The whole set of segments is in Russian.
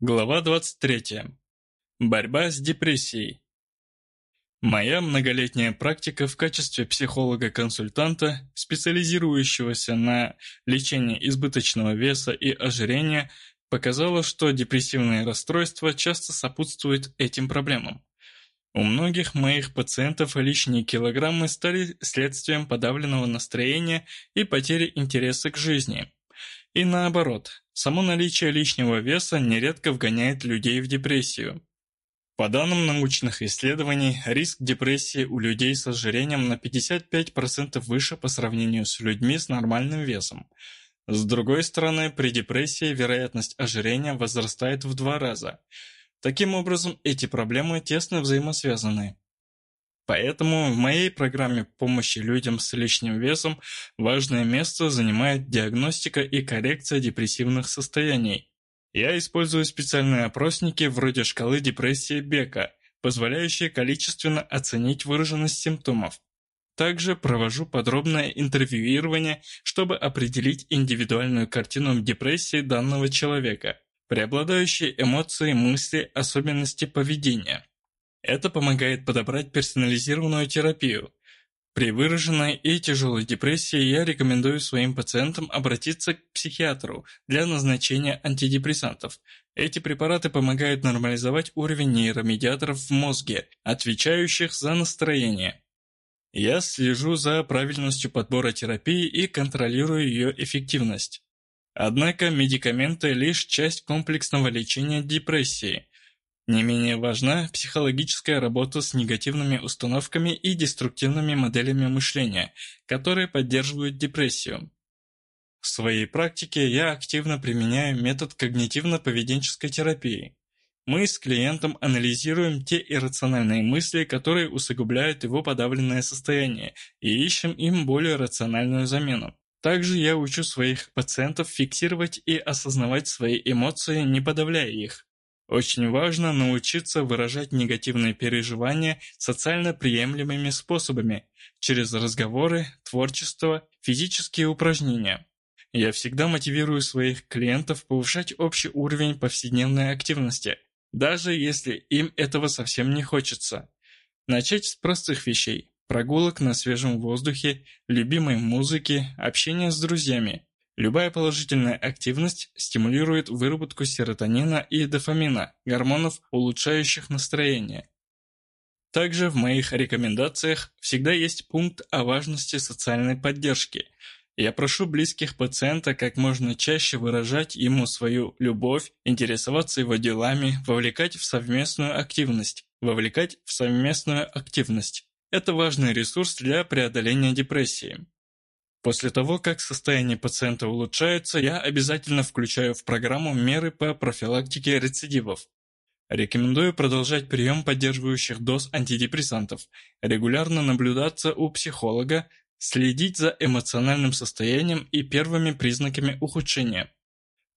Глава 23. Борьба с депрессией. Моя многолетняя практика в качестве психолога-консультанта, специализирующегося на лечении избыточного веса и ожирения, показала, что депрессивные расстройства часто сопутствуют этим проблемам. У многих моих пациентов лишние килограммы стали следствием подавленного настроения и потери интереса к жизни – и наоборот, само наличие лишнего веса нередко вгоняет людей в депрессию. По данным научных исследований, риск депрессии у людей с ожирением на 55% выше по сравнению с людьми с нормальным весом. С другой стороны, при депрессии вероятность ожирения возрастает в два раза. Таким образом, эти проблемы тесно взаимосвязаны. Поэтому в моей программе помощи людям с лишним весом важное место занимает диагностика и коррекция депрессивных состояний. Я использую специальные опросники вроде шкалы депрессии Бека, позволяющие количественно оценить выраженность симптомов. Также провожу подробное интервьюирование, чтобы определить индивидуальную картину депрессии данного человека, преобладающие эмоции, мысли, особенности поведения. Это помогает подобрать персонализированную терапию. При выраженной и тяжелой депрессии я рекомендую своим пациентам обратиться к психиатру для назначения антидепрессантов. Эти препараты помогают нормализовать уровень нейромедиаторов в мозге, отвечающих за настроение. Я слежу за правильностью подбора терапии и контролирую ее эффективность. Однако медикаменты – лишь часть комплексного лечения депрессии. Не менее важна психологическая работа с негативными установками и деструктивными моделями мышления, которые поддерживают депрессию. В своей практике я активно применяю метод когнитивно-поведенческой терапии. Мы с клиентом анализируем те иррациональные мысли, которые усугубляют его подавленное состояние, и ищем им более рациональную замену. Также я учу своих пациентов фиксировать и осознавать свои эмоции, не подавляя их. Очень важно научиться выражать негативные переживания социально приемлемыми способами, через разговоры, творчество, физические упражнения. Я всегда мотивирую своих клиентов повышать общий уровень повседневной активности, даже если им этого совсем не хочется. Начать с простых вещей – прогулок на свежем воздухе, любимой музыки, общения с друзьями, Любая положительная активность стимулирует выработку серотонина и дофамина, гормонов, улучшающих настроение. Также в моих рекомендациях всегда есть пункт о важности социальной поддержки. Я прошу близких пациента как можно чаще выражать ему свою любовь, интересоваться его делами, вовлекать в совместную активность, вовлекать в совместную активность. Это важный ресурс для преодоления депрессии. После того, как состояние пациента улучшается, я обязательно включаю в программу меры по профилактике рецидивов. Рекомендую продолжать прием поддерживающих доз антидепрессантов, регулярно наблюдаться у психолога, следить за эмоциональным состоянием и первыми признаками ухудшения.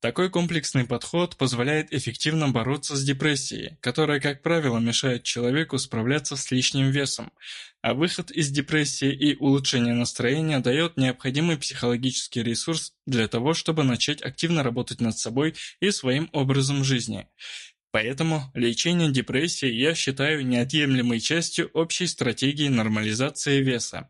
Такой комплексный подход позволяет эффективно бороться с депрессией, которая, как правило, мешает человеку справляться с лишним весом, а выход из депрессии и улучшение настроения дает необходимый психологический ресурс для того, чтобы начать активно работать над собой и своим образом жизни. Поэтому лечение депрессии я считаю неотъемлемой частью общей стратегии нормализации веса.